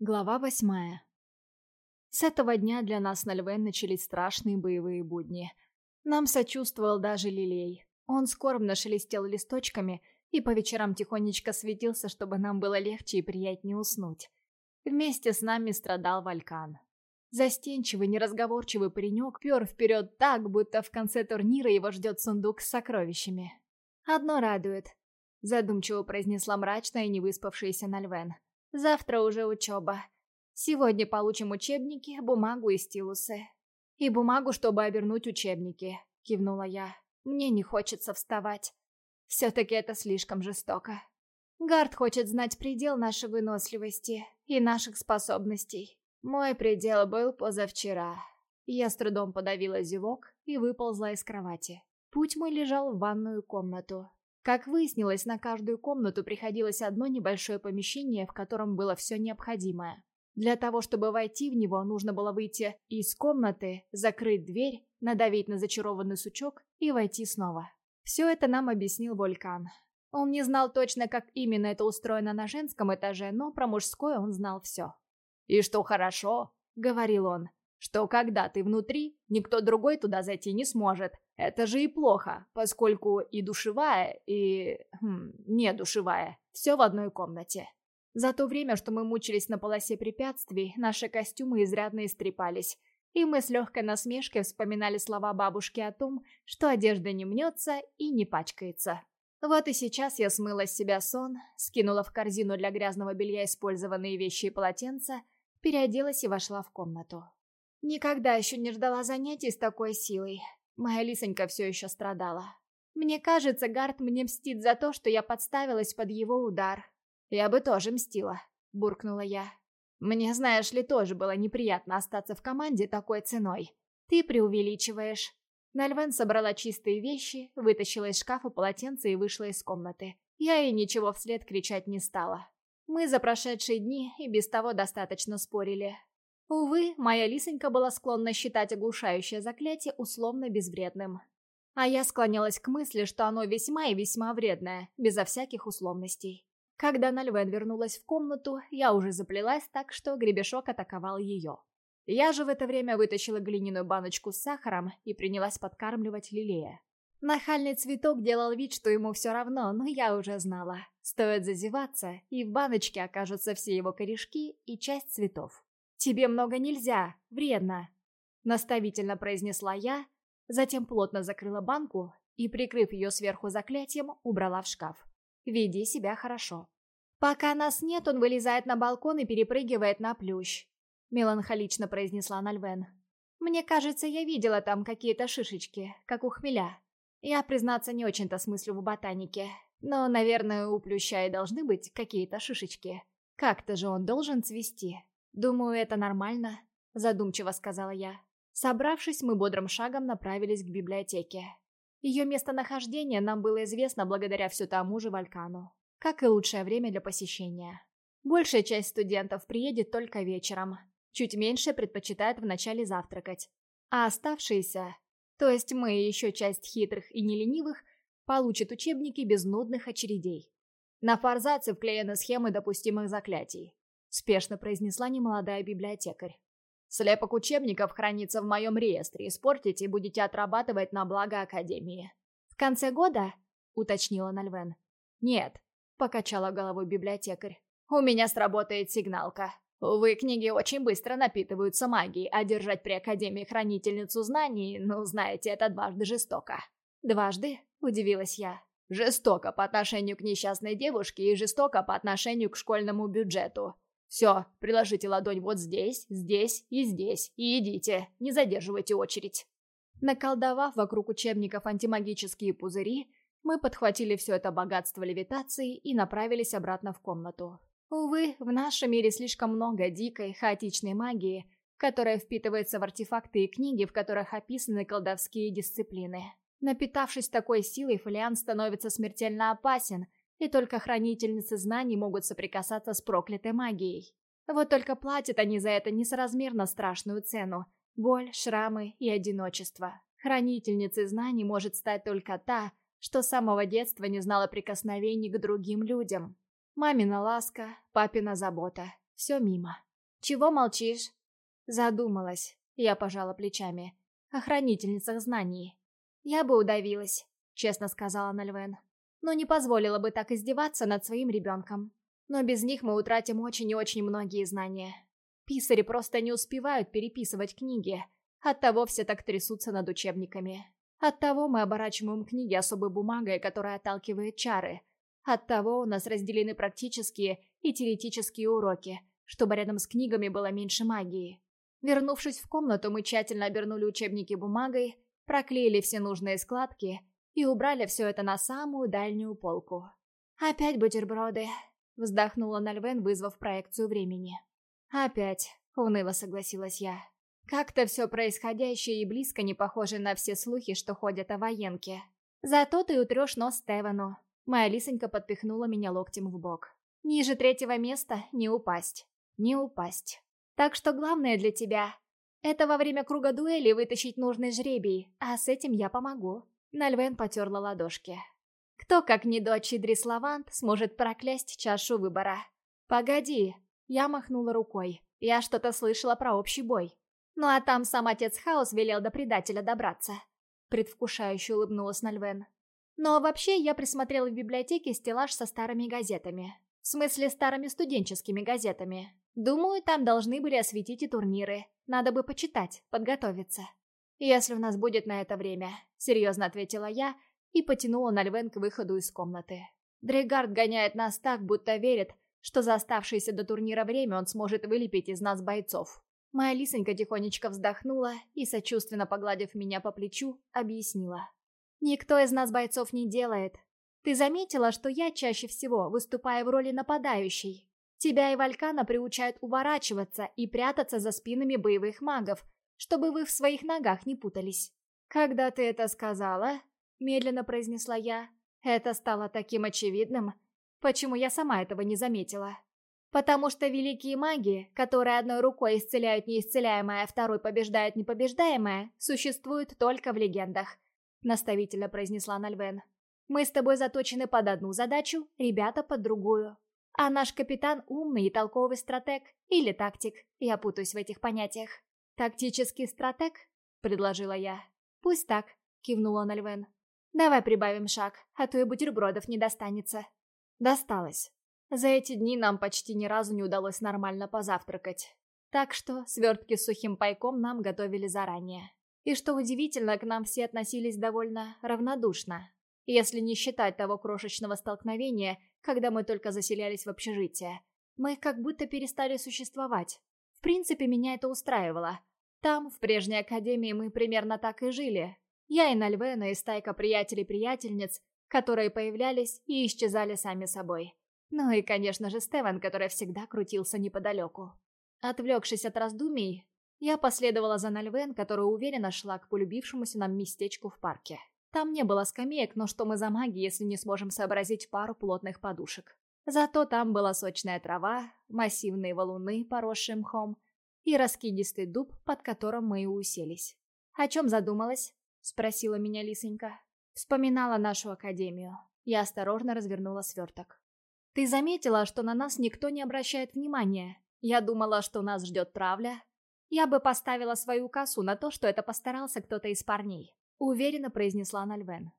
Глава восьмая. С этого дня для нас на Львен начались страшные боевые будни. Нам сочувствовал даже Лилей. Он скорбно шелестел листочками и по вечерам тихонечко светился, чтобы нам было легче и приятнее уснуть. Вместе с нами страдал Валькан. Застенчивый, неразговорчивый паренек пер вперед так, будто в конце турнира его ждет сундук с сокровищами. «Одно радует», — задумчиво произнесла мрачная и невыспавшаяся Нальвен. «Завтра уже учеба. Сегодня получим учебники, бумагу и стилусы. И бумагу, чтобы обернуть учебники», — кивнула я. «Мне не хочется вставать. Все-таки это слишком жестоко. Гард хочет знать предел нашей выносливости и наших способностей. Мой предел был позавчера. Я с трудом подавила зевок и выползла из кровати. Путь мой лежал в ванную комнату. Как выяснилось, на каждую комнату приходилось одно небольшое помещение, в котором было все необходимое. Для того, чтобы войти в него, нужно было выйти из комнаты, закрыть дверь, надавить на зачарованный сучок и войти снова. Все это нам объяснил Волькан. Он не знал точно, как именно это устроено на женском этаже, но про мужское он знал все. «И что хорошо», — говорил он, — «что когда ты внутри, никто другой туда зайти не сможет. Это же и плохо, поскольку и душевая, и... Хм, не душевая, все в одной комнате». За то время, что мы мучились на полосе препятствий, наши костюмы изрядно истрепались, и мы с легкой насмешкой вспоминали слова бабушки о том, что одежда не мнется и не пачкается. Вот и сейчас я смыла с себя сон, скинула в корзину для грязного белья использованные вещи и полотенца, переоделась и вошла в комнату. Никогда еще не ждала занятий с такой силой. Моя лисонька все еще страдала. Мне кажется, Гард мне мстит за то, что я подставилась под его удар. Я бы тоже мстила, буркнула я. Мне, знаешь ли, тоже было неприятно остаться в команде такой ценой. Ты преувеличиваешь. Нальвен собрала чистые вещи, вытащила из шкафа полотенце и вышла из комнаты. Я ей ничего вслед кричать не стала. Мы за прошедшие дни и без того достаточно спорили. Увы, моя лисонька была склонна считать оглушающее заклятие условно безвредным. А я склонялась к мысли, что оно весьма и весьма вредное, безо всяких условностей. Когда Нальвен вернулась в комнату, я уже заплелась так, что гребешок атаковал ее. Я же в это время вытащила глиняную баночку с сахаром и принялась подкармливать Лилея. Нахальный цветок делал вид, что ему все равно, но я уже знала. Стоит зазеваться, и в баночке окажутся все его корешки и часть цветов. «Тебе много нельзя, вредно», — наставительно произнесла я, затем плотно закрыла банку и, прикрыв ее сверху заклятием, убрала в шкаф. «Веди себя хорошо». «Пока нас нет, он вылезает на балкон и перепрыгивает на плющ», — меланхолично произнесла Нальвен. «Мне кажется, я видела там какие-то шишечки, как у хмеля». Я, признаться, не очень-то смыслю в ботанике. Но, наверное, у плюща и должны быть какие-то шишечки. Как-то же он должен цвести. Думаю, это нормально, задумчиво сказала я. Собравшись, мы бодрым шагом направились к библиотеке. Ее местонахождение нам было известно благодаря все тому же Валькану, как и лучшее время для посещения. Большая часть студентов приедет только вечером, чуть меньше предпочитает вначале завтракать, а оставшиеся то есть мы и еще часть хитрых и неленивых получат учебники без нудных очередей. На форзаце вклеены схемы допустимых заклятий. Спешно произнесла немолодая библиотекарь. Слепок учебников хранится в моем реестре. Испортите и будете отрабатывать на благо Академии. В конце года? Уточнила Нальвен. Нет, покачала головой библиотекарь. У меня сработает сигналка. Увы, книги очень быстро напитываются магией, а держать при Академии хранительницу знаний, ну, знаете, это дважды жестоко. «Дважды?» – удивилась я. «Жестоко по отношению к несчастной девушке и жестоко по отношению к школьному бюджету. Все, приложите ладонь вот здесь, здесь и здесь, и идите, не задерживайте очередь». Наколдовав вокруг учебников антимагические пузыри, мы подхватили все это богатство левитации и направились обратно в комнату. Увы, в нашем мире слишком много дикой, хаотичной магии, которая впитывается в артефакты и книги, в которых описаны колдовские дисциплины. Напитавшись такой силой, фолиан становится смертельно опасен, и только хранительницы знаний могут соприкасаться с проклятой магией. Вот только платят они за это несоразмерно страшную цену – боль, шрамы и одиночество. Хранительницей знаний может стать только та, что с самого детства не знала прикосновений к другим людям. Мамина ласка, папина забота. Все мимо. Чего молчишь?» Задумалась. Я пожала плечами. О хранительницах знаний. «Я бы удавилась», — честно сказала Нальвен. «Но не позволила бы так издеваться над своим ребенком. Но без них мы утратим очень и очень многие знания. Писари просто не успевают переписывать книги. Оттого все так трясутся над учебниками. Оттого мы оборачиваем книги особой бумагой, которая отталкивает чары. Оттого у нас разделены практические и теоретические уроки, чтобы рядом с книгами было меньше магии. Вернувшись в комнату, мы тщательно обернули учебники бумагой, проклеили все нужные складки и убрали все это на самую дальнюю полку. «Опять бутерброды», — вздохнула Нальвен, вызвав проекцию времени. «Опять», — уныло согласилась я. «Как-то все происходящее и близко не похоже на все слухи, что ходят о военке. Зато ты утрешь нос Стевану». Моя лисонька подпихнула меня локтем в бок. «Ниже третьего места не упасть. Не упасть». Так что главное для тебя — это во время круга дуэли вытащить нужный жребий, а с этим я помогу». Нальвен потерла ладошки. «Кто, как не дочь Идрис Лавант, сможет проклясть чашу выбора?» «Погоди!» Я махнула рукой. Я что-то слышала про общий бой. Ну а там сам отец Хаус велел до предателя добраться. Предвкушающе улыбнулась Нальвен. Но вообще я присмотрела в библиотеке стеллаж со старыми газетами. В смысле, старыми студенческими газетами. Думаю, там должны были осветить и турниры. Надо бы почитать, подготовиться. Если у нас будет на это время, серьезно ответила я и потянула Нальвен к выходу из комнаты. Дрегард гоняет нас так, будто верит, что за оставшееся до турнира время он сможет вылепить из нас бойцов. Моя лисонька тихонечко вздохнула и, сочувственно погладив меня по плечу, объяснила. «Никто из нас бойцов не делает. Ты заметила, что я чаще всего выступаю в роли нападающей, Тебя и Валькана приучают уворачиваться и прятаться за спинами боевых магов, чтобы вы в своих ногах не путались. «Когда ты это сказала?» — медленно произнесла я. Это стало таким очевидным. Почему я сама этого не заметила? Потому что великие маги, которые одной рукой исцеляют неисцеляемое, а второй побеждают непобеждаемое, существуют только в легендах, наставительно произнесла Нальвен. Мы с тобой заточены под одну задачу, ребята под другую. А наш капитан умный и толковый стратег или тактик, я путаюсь в этих понятиях. «Тактический стратег?» — предложила я. «Пусть так», — кивнула Нальвен. «Давай прибавим шаг, а то и бутербродов не достанется». Досталось. За эти дни нам почти ни разу не удалось нормально позавтракать. Так что свертки с сухим пайком нам готовили заранее. И что удивительно, к нам все относились довольно равнодушно. Если не считать того крошечного столкновения, когда мы только заселялись в общежитие. Мы как будто перестали существовать. В принципе, меня это устраивало. Там, в прежней академии, мы примерно так и жили. Я и Нальвена, и стайка приятелей-приятельниц, которые появлялись и исчезали сами собой. Ну и, конечно же, Стеван, который всегда крутился неподалеку. Отвлекшись от раздумий, я последовала за Нальвен, которая уверенно шла к полюбившемуся нам местечку в парке. Там не было скамеек, но что мы за маги, если не сможем сообразить пару плотных подушек? Зато там была сочная трава, массивные валуны, поросшие мхом, и раскидистый дуб, под которым мы и уселись. «О чем задумалась?» — спросила меня Лисонька. Вспоминала нашу академию. Я осторожно развернула сверток. «Ты заметила, что на нас никто не обращает внимания? Я думала, что нас ждет травля. Я бы поставила свою косу на то, что это постарался кто-то из парней. Уверенно произнесла Нальвен.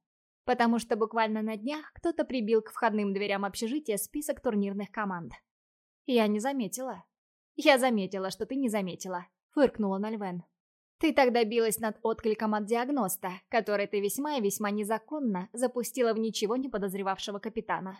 Потому что буквально на днях кто-то прибил к входным дверям общежития список турнирных команд. Я не заметила. Я заметила, что ты не заметила, фыркнула Нальвен. Ты тогда билась над откликом от диагноста, который ты весьма и весьма незаконно запустила в ничего не подозревавшего капитана.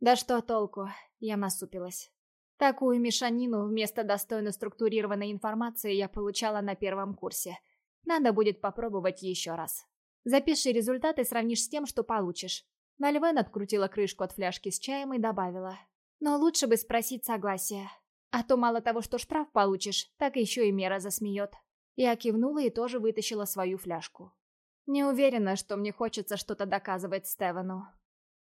Да что толку, я насупилась. Такую мешанину вместо достойно структурированной информации я получала на первом курсе – надо будет попробовать еще раз. Запиши результаты сравнишь с тем, что получишь. Нальвен открутила крышку от фляжки с чаем и добавила. Но лучше бы спросить согласия. А то мало того, что штраф получишь, так еще и мера засмеет. Я кивнула и тоже вытащила свою фляжку. Не уверена, что мне хочется что-то доказывать Стевану.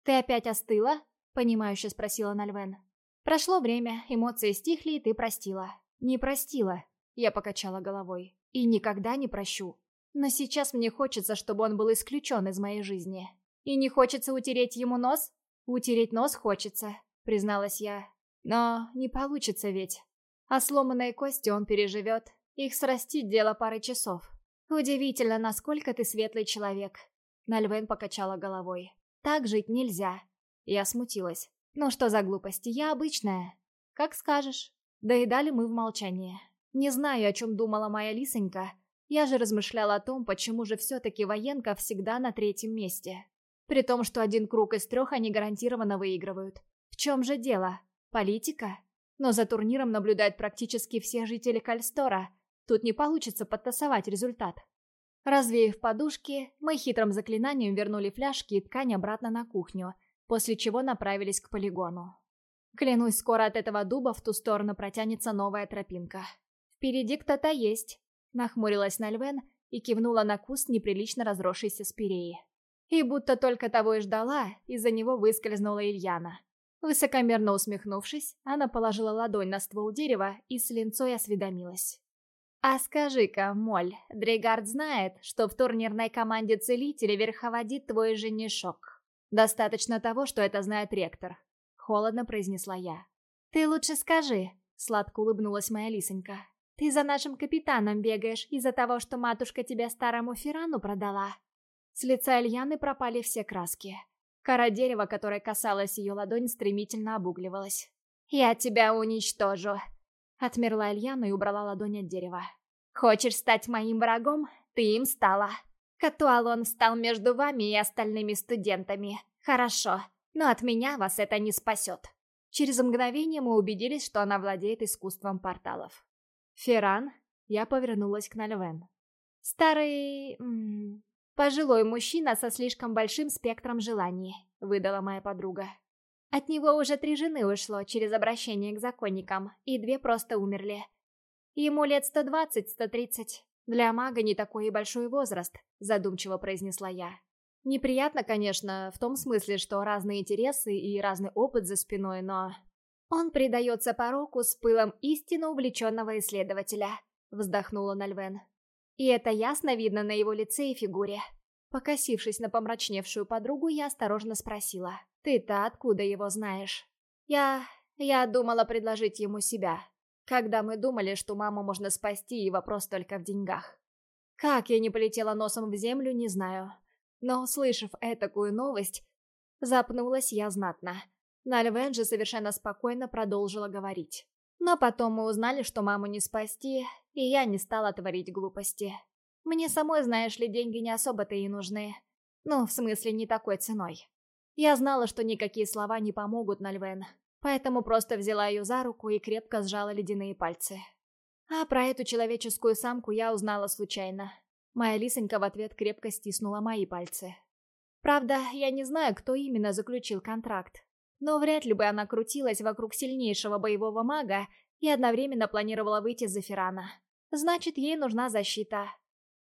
«Ты опять остыла?» — понимающе спросила Нальвен. «Прошло время, эмоции стихли, и ты простила». «Не простила», — я покачала головой. И никогда не прощу. Но сейчас мне хочется, чтобы он был исключен из моей жизни. И не хочется утереть ему нос? Утереть нос хочется, призналась я. Но не получится ведь. А сломанные кости он переживет. Их срастить дело пары часов. Удивительно, насколько ты светлый человек. Нальвен покачала головой. Так жить нельзя. Я смутилась. Ну что за глупости, я обычная. Как скажешь. Доедали мы в молчании. Не знаю, о чем думала моя лисонька. Я же размышляла о том, почему же все-таки военка всегда на третьем месте. При том, что один круг из трех они гарантированно выигрывают. В чем же дело? Политика? Но за турниром наблюдают практически все жители Кальстора. Тут не получится подтасовать результат. Развеяв подушки, мы хитрым заклинанием вернули фляжки и ткань обратно на кухню, после чего направились к полигону. Клянусь, скоро от этого дуба в ту сторону протянется новая тропинка. «Впереди кто-то есть», — нахмурилась Нальвен и кивнула на куст неприлично разросшейся спиреи. И будто только того и ждала, из-за него выскользнула Ильяна. Высокомерно усмехнувшись, она положила ладонь на ствол дерева и с линцой осведомилась. «А скажи-ка, Моль, Дрейгард знает, что в турнирной команде целителей верховодит твой женишок. Достаточно того, что это знает ректор», — холодно произнесла я. «Ты лучше скажи», — сладко улыбнулась моя лисонька. «Ты за нашим капитаном бегаешь из-за того, что матушка тебя старому Фирану продала?» С лица Ильяны пропали все краски. Кора дерева, которой касалась ее ладонь, стремительно обугливалась. «Я тебя уничтожу!» Отмерла Ильяна и убрала ладонь от дерева. «Хочешь стать моим врагом? Ты им стала. Катуалон встал между вами и остальными студентами. Хорошо, но от меня вас это не спасет». Через мгновение мы убедились, что она владеет искусством порталов. «Ферран?» Я повернулась к Нальвен. «Старый... пожилой мужчина со слишком большим спектром желаний», — выдала моя подруга. От него уже три жены ушло через обращение к законникам, и две просто умерли. Ему лет сто двадцать-сто тридцать. Для мага не такой и большой возраст, задумчиво произнесла я. Неприятно, конечно, в том смысле, что разные интересы и разный опыт за спиной, но... Он предается пороку с пылом истинно увлеченного исследователя, вздохнула Нальвен. И это ясно видно на его лице и фигуре. Покосившись на помрачневшую подругу, я осторожно спросила. «Ты-то откуда его знаешь?» «Я... я думала предложить ему себя. Когда мы думали, что маму можно спасти, и вопрос только в деньгах. Как я не полетела носом в землю, не знаю. Но, услышав этакую новость, запнулась я знатно. Нальвен же совершенно спокойно продолжила говорить. Но потом мы узнали, что маму не спасти, и я не стала творить глупости. Мне самой, знаешь ли, деньги не особо-то и нужны. Ну, в смысле, не такой ценой. Я знала, что никакие слова не помогут Нальвен, поэтому просто взяла ее за руку и крепко сжала ледяные пальцы. А про эту человеческую самку я узнала случайно. Моя лисонька в ответ крепко стиснула мои пальцы. Правда, я не знаю, кто именно заключил контракт. Но вряд ли бы она крутилась вокруг сильнейшего боевого мага и одновременно планировала выйти за Феррана. Значит, ей нужна защита.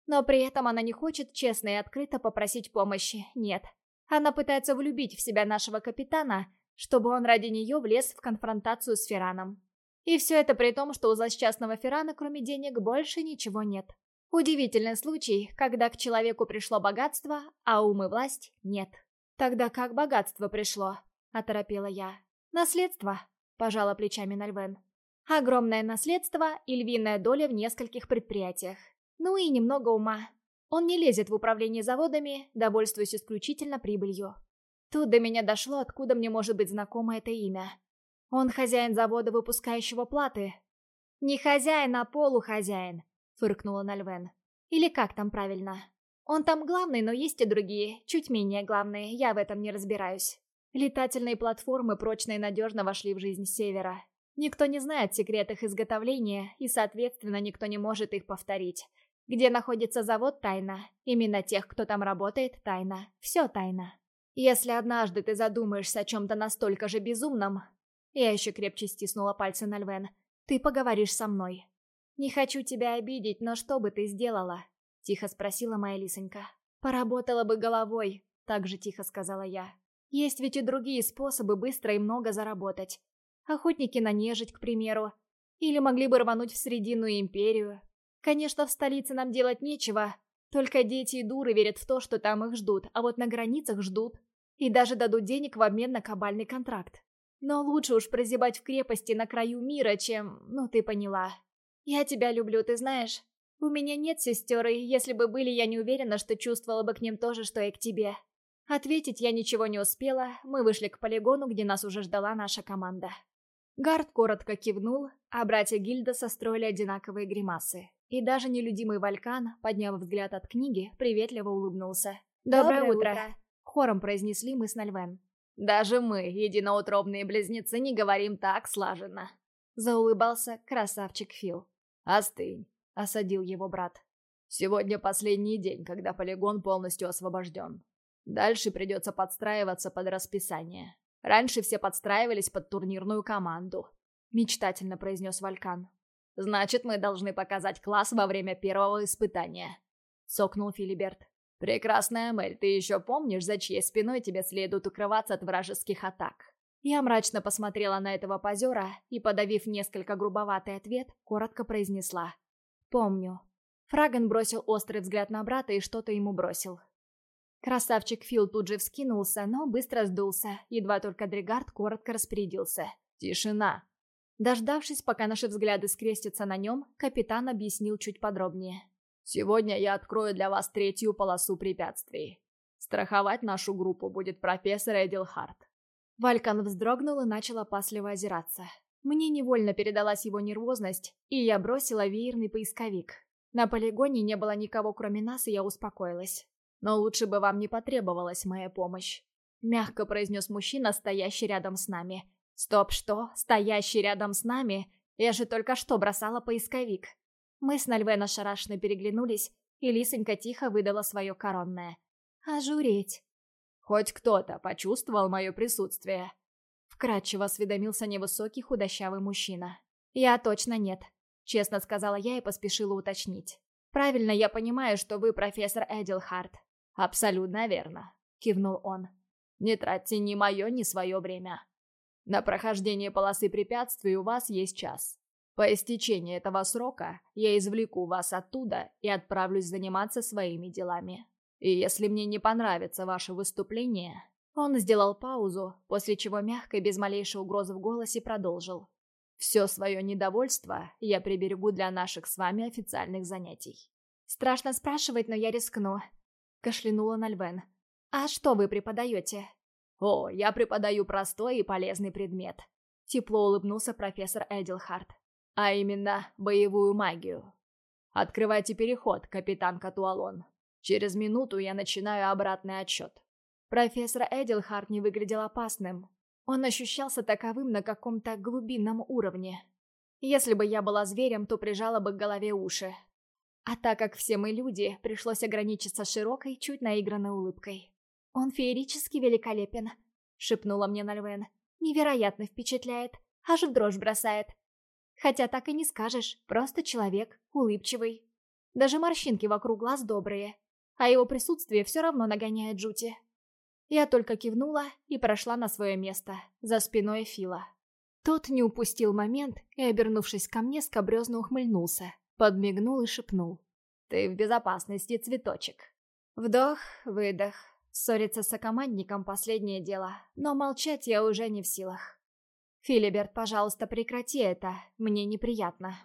Но при этом она не хочет честно и открыто попросить помощи, нет. Она пытается влюбить в себя нашего капитана, чтобы он ради нее влез в конфронтацию с Фераном. И все это при том, что у злосчастного Ферана кроме денег больше ничего нет. Удивительный случай, когда к человеку пришло богатство, а ум и власть нет. «Тогда как богатство пришло?» – оторопела я. «Наследство», – пожала плечами Нальвен. «Огромное наследство и львиная доля в нескольких предприятиях. Ну и немного ума. Он не лезет в управление заводами, довольствуясь исключительно прибылью. Тут до меня дошло, откуда мне может быть знакомо это имя. Он хозяин завода, выпускающего платы. «Не хозяин, а полухозяин», — фыркнула Нальвен. «Или как там правильно? Он там главный, но есть и другие, чуть менее главные, я в этом не разбираюсь». Летательные платформы прочно и надежно вошли в жизнь Севера. Никто не знает секрет их изготовления, и, соответственно, никто не может их повторить. Где находится завод – тайна. Именно тех, кто там работает – тайна. Все тайна. Если однажды ты задумаешься о чем-то настолько же безумном... Я еще крепче стиснула пальцы на Львен. Ты поговоришь со мной. Не хочу тебя обидеть, но что бы ты сделала? Тихо спросила моя лисонька. Поработала бы головой, так же тихо сказала я. Есть ведь и другие способы быстро и много заработать. Охотники на нежить, к примеру. Или могли бы рвануть в Срединную империю. Конечно, в столице нам делать нечего. Только дети и дуры верят в то, что там их ждут, а вот на границах ждут. И даже дадут денег в обмен на кабальный контракт. Но лучше уж прозябать в крепости на краю мира, чем... Ну, ты поняла. Я тебя люблю, ты знаешь. У меня нет сестер, и если бы были, я не уверена, что чувствовала бы к ним то же, что и к тебе. Ответить я ничего не успела, мы вышли к полигону, где нас уже ждала наша команда. Гард коротко кивнул, а братья Гильда состроили одинаковые гримасы. И даже нелюдимый Валькан, подняв взгляд от книги, приветливо улыбнулся. «Доброе, Доброе утро. утро!» Хором произнесли мы с Нальвен. «Даже мы, единоутробные близнецы, не говорим так слаженно!» Заулыбался красавчик Фил. «Остынь!» — осадил его брат. «Сегодня последний день, когда полигон полностью освобожден. Дальше придется подстраиваться под расписание. Раньше все подстраивались под турнирную команду», — мечтательно произнес Валькан. «Значит, мы должны показать класс во время первого испытания», — сокнул Филиберт. «Прекрасная Мэль, ты еще помнишь, за чьей спиной тебе следует укрываться от вражеских атак?» Я мрачно посмотрела на этого позера и, подавив несколько грубоватый ответ, коротко произнесла. «Помню». Фраген бросил острый взгляд на брата и что-то ему бросил. Красавчик Фил тут же вскинулся, но быстро сдулся, едва только Дригард коротко распорядился. «Тишина!» Дождавшись, пока наши взгляды скрестятся на нем, капитан объяснил чуть подробнее. «Сегодня я открою для вас третью полосу препятствий. Страховать нашу группу будет профессор Эдилхарт». Валькан вздрогнул и начал опасливо озираться. Мне невольно передалась его нервозность, и я бросила веерный поисковик. На полигоне не было никого, кроме нас, и я успокоилась. Но лучше бы вам не потребовалась моя помощь. Мягко произнес мужчина, стоящий рядом с нами. Стоп, что? Стоящий рядом с нами? Я же только что бросала поисковик. Мы с Нальвен ошарашенно переглянулись, и Лисонька тихо выдала свое коронное. «Ожуреть!» «Хоть кто-то почувствовал мое присутствие?» Вкратчиво осведомился невысокий худощавый мужчина. «Я точно нет», — честно сказала я и поспешила уточнить. «Правильно я понимаю, что вы профессор Эдилхарт?» «Абсолютно верно», — кивнул он. «Не тратьте ни мое, ни свое время. На прохождение полосы препятствий у вас есть час. По истечении этого срока я извлеку вас оттуда и отправлюсь заниматься своими делами. И если мне не понравится ваше выступление...» Он сделал паузу, после чего мягко и без малейшей угрозы в голосе продолжил. «Все свое недовольство я приберегу для наших с вами официальных занятий». «Страшно спрашивать, но я рискну кашлянула Нальвен. «А что вы преподаете?» «О, я преподаю простой и полезный предмет», — тепло улыбнулся профессор Эдилхарт. «А именно, боевую магию. Открывайте переход, капитан Катуалон. Через минуту я начинаю обратный отчет». Профессор Эдилхарт не выглядел опасным. Он ощущался таковым на каком-то глубинном уровне. Если бы я была зверем, то прижала бы к голове уши. А так как все мы люди, пришлось ограничиться широкой, чуть наигранной улыбкой. «Он феерически великолепен», — шепнула мне Нальвен. «Невероятно впечатляет, аж в дрожь бросает. Хотя так и не скажешь, просто человек, улыбчивый. Даже морщинки вокруг глаз добрые, а его присутствие все равно нагоняет жути». Я только кивнула и прошла на свое место, за спиной Фила. Тот не упустил момент и, обернувшись ко мне, скобрезно ухмыльнулся. Подмигнул и шепнул. «Ты в безопасности, цветочек». Вдох, выдох. Ссориться с сокомандником — последнее дело, но молчать я уже не в силах. «Филиберт, пожалуйста, прекрати это, мне неприятно».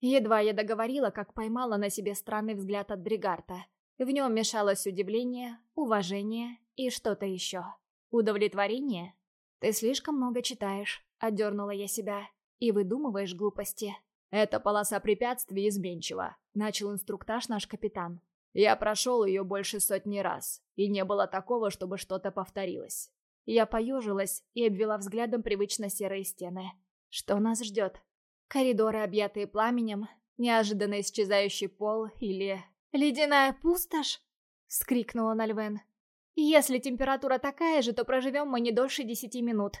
Едва я договорила, как поймала на себе странный взгляд от Дригарта. В нем мешалось удивление, уважение и что-то еще. Удовлетворение? «Ты слишком много читаешь», — отдернула я себя, — «и выдумываешь глупости». «Эта полоса препятствий изменчива», — начал инструктаж наш капитан. «Я прошел ее больше сотни раз, и не было такого, чтобы что-то повторилось». Я поежилась и обвела взглядом привычно серые стены. Что нас ждет? Коридоры, объятые пламенем, неожиданно исчезающий пол или... «Ледяная пустошь?» — вскрикнула Нальвен. «Если температура такая же, то проживем мы не дольше десяти минут».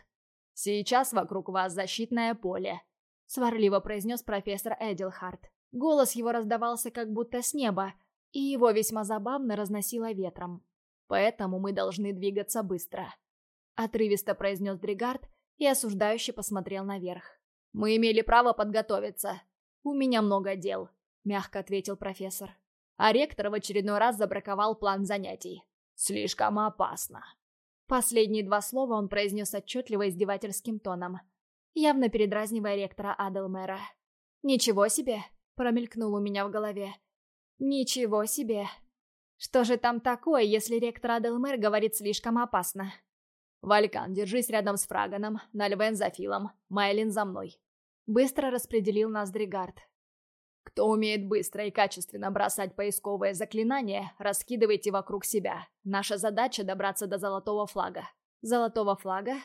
«Сейчас вокруг вас защитное поле», — сварливо произнес профессор Эдилхарт. Голос его раздавался как будто с неба, и его весьма забавно разносило ветром. «Поэтому мы должны двигаться быстро», — отрывисто произнес Дригард и осуждающе посмотрел наверх. «Мы имели право подготовиться. У меня много дел», — мягко ответил профессор. А ректор в очередной раз забраковал план занятий. «Слишком опасно». Последние два слова он произнес отчетливо издевательским тоном, явно передразнивая ректора Аделмера. «Ничего себе!» — промелькнул у меня в голове. «Ничего себе!» Что же там такое, если ректор Аделмер говорит слишком опасно? «Валькан, держись рядом с Фраганом, Нальвен за Филом, Майлин за мной». Быстро распределил нас Дригард. Кто умеет быстро и качественно бросать поисковые заклинания, раскидывайте вокруг себя. Наша задача добраться до золотого флага. Золотого флага?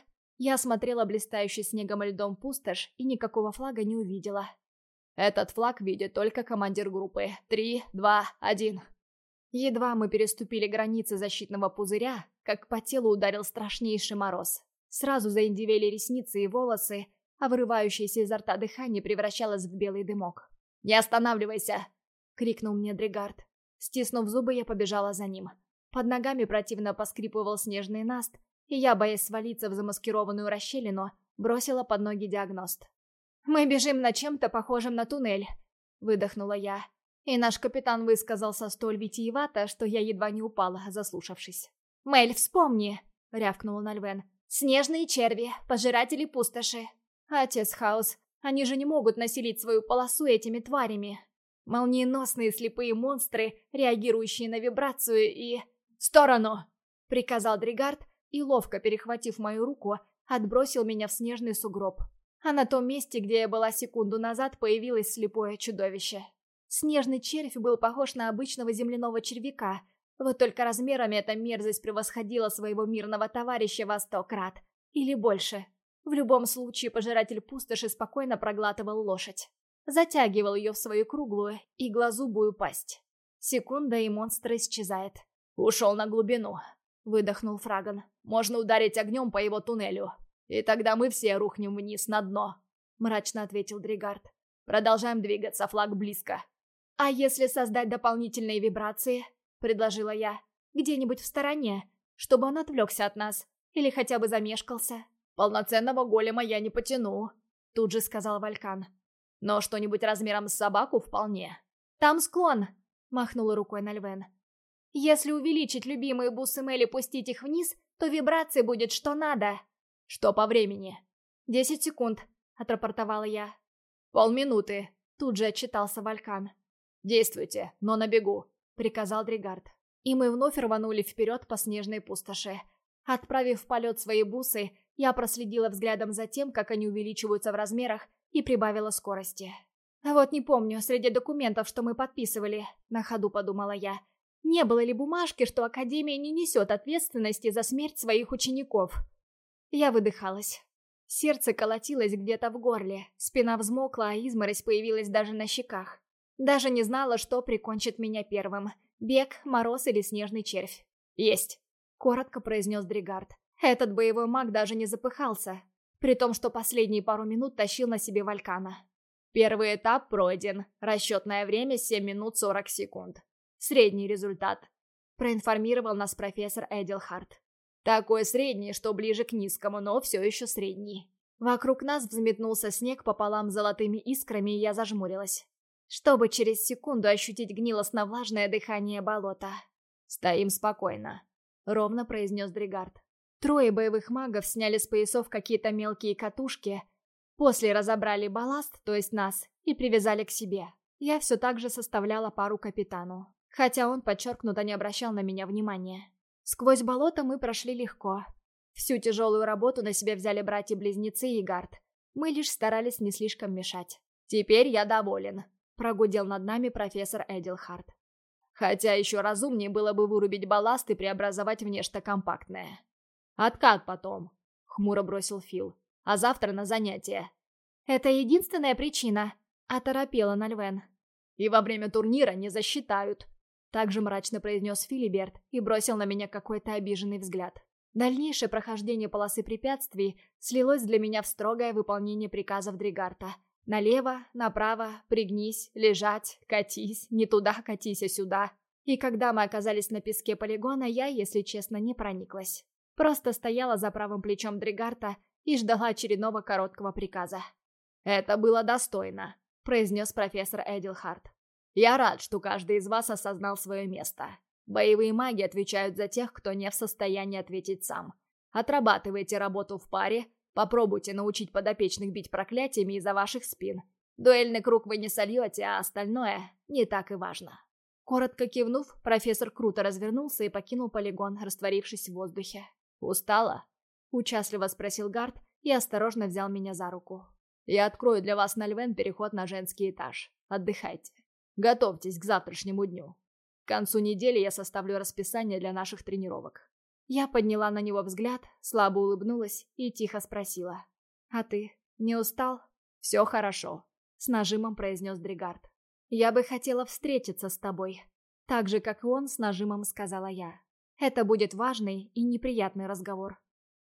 Я смотрела блистающий снегом и льдом пустошь и никакого флага не увидела. Этот флаг видит только командир группы. Три, два, один. Едва мы переступили границы защитного пузыря, как по телу ударил страшнейший мороз. Сразу заиндивели ресницы и волосы, а вырывающееся изо рта дыхание превращалось в белый дымок. «Не останавливайся!» — крикнул мне Дригард. Стиснув зубы, я побежала за ним. Под ногами противно поскрипывал снежный наст, и я, боясь свалиться в замаскированную расщелину, бросила под ноги диагност. «Мы бежим на чем-то похожем на туннель», — выдохнула я. И наш капитан высказался столь витиевато, что я едва не упала, заслушавшись. «Мэль, вспомни!» — рявкнул Нальвен. «Снежные черви, пожиратели пустоши. Отец Хаус, они же не могут населить свою полосу этими тварями. Молниеносные слепые монстры, реагирующие на вибрацию и... «В сторону!» — приказал Дригард и, ловко перехватив мою руку, отбросил меня в снежный сугроб. А на том месте, где я была секунду назад, появилось слепое чудовище. Снежный червь был похож на обычного земляного червяка, вот только размерами эта мерзость превосходила своего мирного товарища во сто крат. Или больше. В любом случае, пожиратель пустоши спокойно проглатывал лошадь. Затягивал ее в свою круглую и глазубую пасть. Секунда, и монстр исчезает. «Ушел на глубину», — выдохнул Фраган. «Можно ударить огнем по его туннелю. И тогда мы все рухнем вниз на дно», — мрачно ответил Дригард. «Продолжаем двигаться, флаг близко». «А если создать дополнительные вибрации?» — предложила я. «Где-нибудь в стороне, чтобы он отвлекся от нас. Или хотя бы замешкался». «Полноценного голема я не потяну», — тут же сказал Валькан. «Но что-нибудь размером с собаку вполне». «Там склон!» — махнула рукой Нальвен. «Если увеличить любимые бусы Мели пустить их вниз, то вибрации будет что надо». «Что по времени?» «Десять секунд», — отрапортовала я. «Полминуты», — тут же отчитался Валькан. «Действуйте, но на бегу», — приказал Дригард. И мы вновь рванули вперед по снежной пустоши. Отправив в полет свои бусы, я проследила взглядом за тем, как они увеличиваются в размерах, и прибавила скорости. «А вот не помню, среди документов, что мы подписывали», — на ходу подумала я. «Не было ли бумажки, что Академия не несет ответственности за смерть своих учеников?» Я выдыхалась. Сердце колотилось где-то в горле, спина взмокла, а изморозь появилась даже на щеках. Даже не знала, что прикончит меня первым. Бег, мороз или снежный червь. «Есть!» — коротко произнес Дригард. Этот боевой маг даже не запыхался, при том, что последние пару минут тащил на себе Валькана. Первый этап пройден. Расчетное время 7 минут 40 секунд. Средний результат. Проинформировал нас профессор Эдилхарт. Такой средний, что ближе к низкому, но все еще средний. Вокруг нас взметнулся снег пополам золотыми искрами, и я зажмурилась чтобы через секунду ощутить гнилостно-влажное дыхание болота. «Стоим спокойно», — ровно произнес Дригард. Трое боевых магов сняли с поясов какие-то мелкие катушки, после разобрали балласт, то есть нас, и привязали к себе. Я все так же составляла пару капитану, хотя он подчеркнуто не обращал на меня внимания. Сквозь болото мы прошли легко. Всю тяжелую работу на себя взяли братья-близнецы и Гард. Мы лишь старались не слишком мешать. «Теперь я доволен», прогудел над нами профессор Эдилхард. Хотя еще разумнее было бы вырубить балласт и преобразовать в нечто компактное. «Откат потом», — хмуро бросил Фил. «А завтра на занятия». «Это единственная причина», — оторопела Нальвен. «И во время турнира не засчитают», — также мрачно произнес Филиберт и бросил на меня какой-то обиженный взгляд. Дальнейшее прохождение полосы препятствий слилось для меня в строгое выполнение приказов Дригарта — Налево, направо, пригнись, лежать, катись, не туда катись, а сюда. И когда мы оказались на песке полигона, я, если честно, не прониклась. Просто стояла за правым плечом Дригарта и ждала очередного короткого приказа. «Это было достойно», — произнес профессор Эдилхарт. «Я рад, что каждый из вас осознал свое место. Боевые маги отвечают за тех, кто не в состоянии ответить сам. Отрабатывайте работу в паре, попробуйте научить подопечных бить проклятиями из-за ваших спин. Дуэльный круг вы не сольете, а остальное не так и важно». Коротко кивнув, профессор круто развернулся и покинул полигон, растворившись в воздухе. «Устала?» — участливо спросил Гард и осторожно взял меня за руку. «Я открою для вас на Львен переход на женский этаж. Отдыхайте. Готовьтесь к завтрашнему дню. К концу недели я составлю расписание для наших тренировок». Я подняла на него взгляд, слабо улыбнулась и тихо спросила. «А ты не устал?» «Все хорошо», — с нажимом произнес Дригард. «Я бы хотела встретиться с тобой». Так же, как и он, с нажимом сказала я. «Это будет важный и неприятный разговор».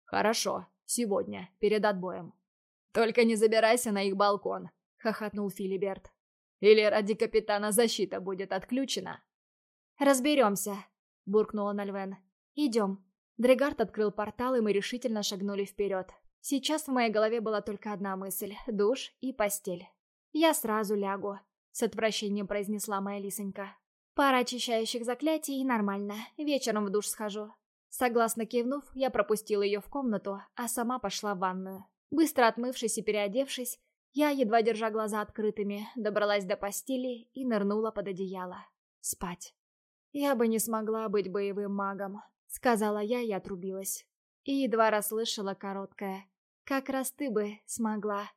«Хорошо, сегодня, перед отбоем». «Только не забирайся на их балкон», — хохотнул Филиберт. «Или ради капитана защита будет отключена?» «Разберемся», — буркнула Нальвен. «Идем». Дрегард открыл портал, и мы решительно шагнули вперед. Сейчас в моей голове была только одна мысль — душ и постель. «Я сразу лягу», с отвращением произнесла моя лисонька. Пара очищающих заклятий и нормально. Вечером в душ схожу. Согласно кивнув, я пропустила ее в комнату, а сама пошла в ванную. Быстро отмывшись и переодевшись, я, едва держа глаза открытыми, добралась до постели и нырнула под одеяло. Спать. «Я бы не смогла быть боевым магом», — сказала я и отрубилась. И едва расслышала короткое. «Как раз ты бы смогла».